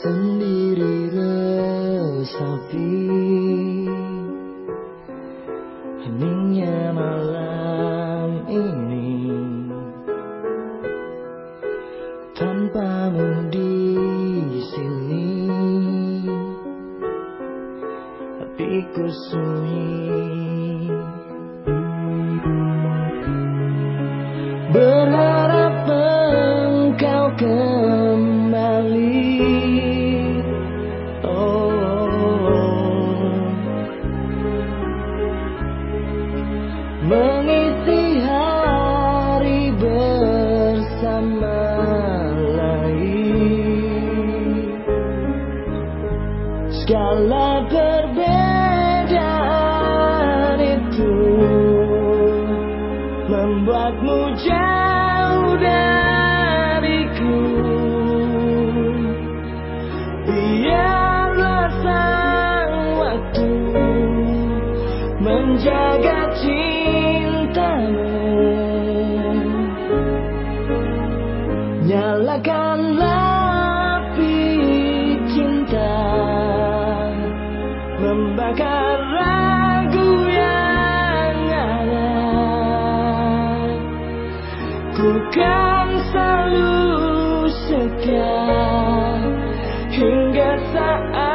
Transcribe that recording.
Sendiri resapi. Heningnya malam ini Tanpamu di sini. Hatiku sunyi Segala perbedaan itu membuatmu jauh dariku. Biarlah sang waktu menjaga cintamu. Nyalakanlah side.